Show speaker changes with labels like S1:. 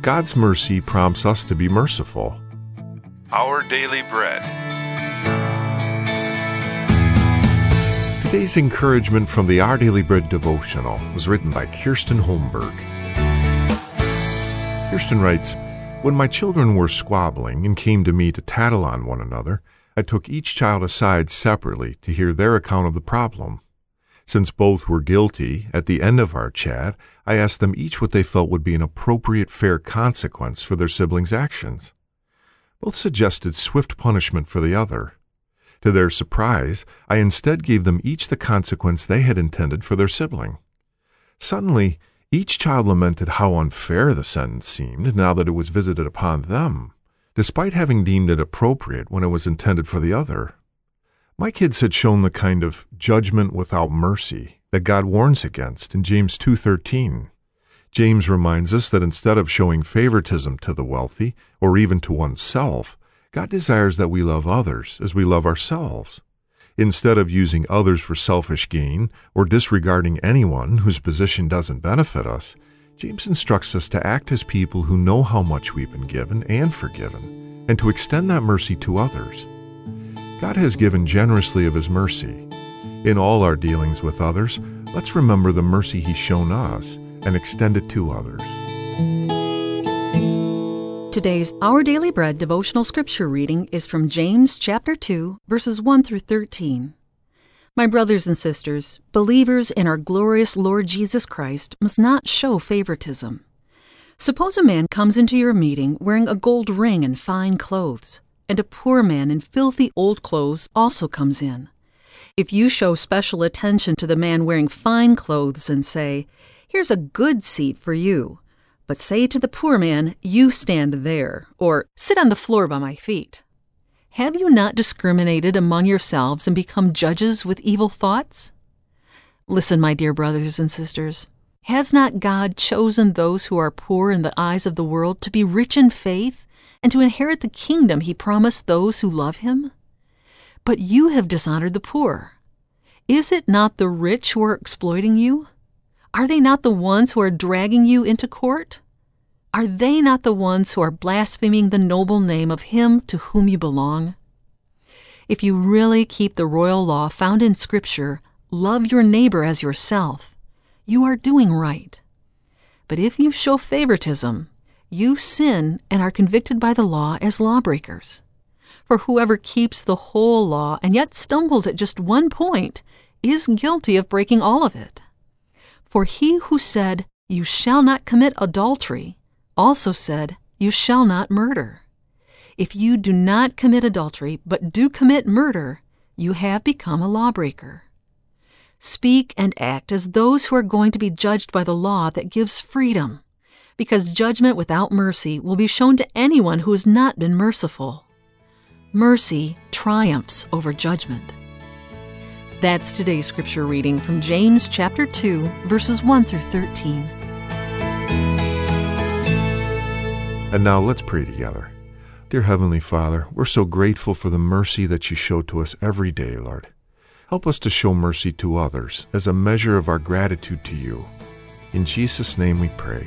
S1: God's mercy prompts us to be merciful.
S2: Our Daily Bread.
S1: Today's encouragement from the Our Daily Bread devotional was written by Kirsten Holmberg. Kirsten writes, When my children were squabbling and came to me to tattle on one another, I took each child aside separately to hear their account of the problem. Since both were guilty, at the end of our chat, I asked them each what they felt would be an appropriate fair consequence for their siblings' actions. Both suggested swift punishment for the other. To their surprise, I instead gave them each the consequence they had intended for their sibling. Suddenly, each child lamented how unfair the sentence seemed now that it was visited upon them, despite having deemed it appropriate when it was intended for the other. My kids had shown the kind of judgment without mercy that God warns against in James 2:13. James reminds us that instead of showing favoritism to the wealthy or even to oneself, God desires that we love others as we love ourselves. Instead of using others for selfish gain or disregarding anyone whose position doesn't benefit us, James instructs us to act as people who know how much we've been given and forgiven, and to extend that mercy to others. God has given generously of His mercy. In all our dealings with others, let's remember the mercy He's shown us and extend it to others.
S3: Today's Our Daily Bread devotional scripture reading is from James chapter 2, verses 1 through 13. My brothers and sisters, believers in our glorious Lord Jesus Christ must not show favoritism. Suppose a man comes into your meeting wearing a gold ring and fine clothes and a poor man in filthy old clothes also comes in. If you show special attention to the man wearing fine clothes and say, Here's a good seat for you, but say to the poor man, You stand there, or Sit on the floor by my feet. Have you not discriminated among yourselves and become judges with evil thoughts? Listen, my dear brothers and sisters. Has not God chosen those who are poor in the eyes of the world to be rich in faith and to inherit the kingdom he promised those who love him? But you have dishonored the poor. Is it not the rich who are exploiting you? Are they not the ones who are dragging you into court? Are they not the ones who are blaspheming the noble name of him to whom you belong? If you really keep the royal law found in Scripture, love your neighbor as yourself, you are doing right. But if you show favoritism, you sin and are convicted by the law as lawbreakers. For whoever keeps the whole law and yet stumbles at just one point is guilty of breaking all of it. For he who said, You shall not commit adultery, also said, You shall not murder. If you do not commit adultery, but do commit murder, you have become a lawbreaker. Speak and act as those who are going to be judged by the law that gives freedom because judgment without mercy will be shown to anyone who has not been merciful. Mercy triumphs over judgment. That's today's scripture reading from James chapter 2, verses 1 through 13.
S1: And now let's pray together. Dear Heavenly Father, we're so grateful for the mercy that you show to us every day, Lord. Help us to show mercy to others as a measure of our gratitude to you. In Jesus' name we pray.